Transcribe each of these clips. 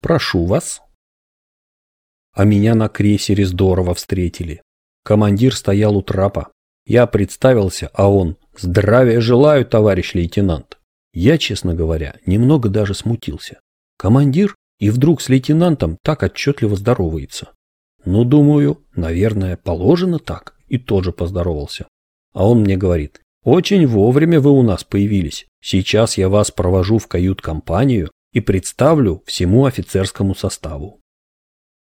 Прошу вас. А меня на крейсере здорово встретили. Командир стоял у трапа. Я представился, а он «Здравия желаю, товарищ лейтенант». Я, честно говоря, немного даже смутился. Командир и вдруг с лейтенантом так отчетливо здоровается. Ну, думаю, наверное, положено так. И тоже поздоровался. А он мне говорит, очень вовремя вы у нас появились. Сейчас я вас провожу в кают-компанию и представлю всему офицерскому составу.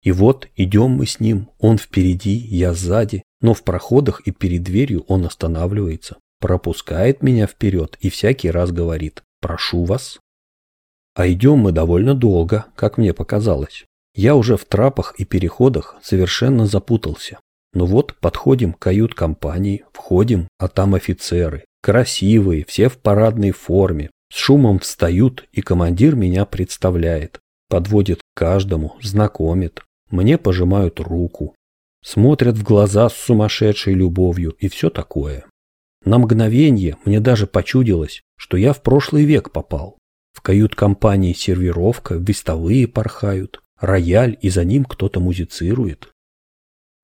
И вот идем мы с ним, он впереди, я сзади, но в проходах и перед дверью он останавливается, пропускает меня вперед и всякий раз говорит «прошу вас». А идем мы довольно долго, как мне показалось. Я уже в трапах и переходах совершенно запутался. Но вот подходим к кают-компании, входим, а там офицеры. Красивые, все в парадной форме. С шумом встают, и командир меня представляет. Подводит к каждому, знакомит. Мне пожимают руку. Смотрят в глаза с сумасшедшей любовью и все такое. На мгновение мне даже почудилось, что я в прошлый век попал. В кают-компании сервировка, вестовые порхают, рояль, и за ним кто-то музицирует.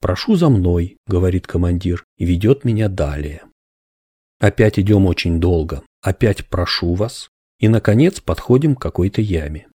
«Прошу за мной», — говорит командир, и ведет меня далее. Опять идем очень долго, опять прошу вас, и, наконец, подходим к какой-то яме.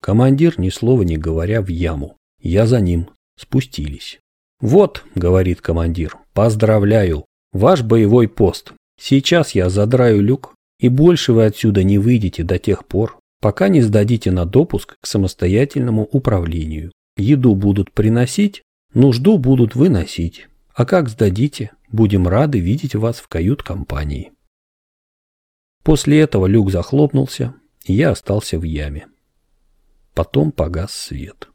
Командир, ни слова не говоря, в яму. Я за ним. Спустились. «Вот», — говорит командир, — «поздравляю, ваш боевой пост. Сейчас я задраю люк, и больше вы отсюда не выйдете до тех пор, пока не сдадите на допуск к самостоятельному управлению. Еду будут приносить, нужду будут выносить. А как сдадите, будем рады видеть вас в кают-компании. После этого люк захлопнулся, и я остался в яме. Потом погас свет.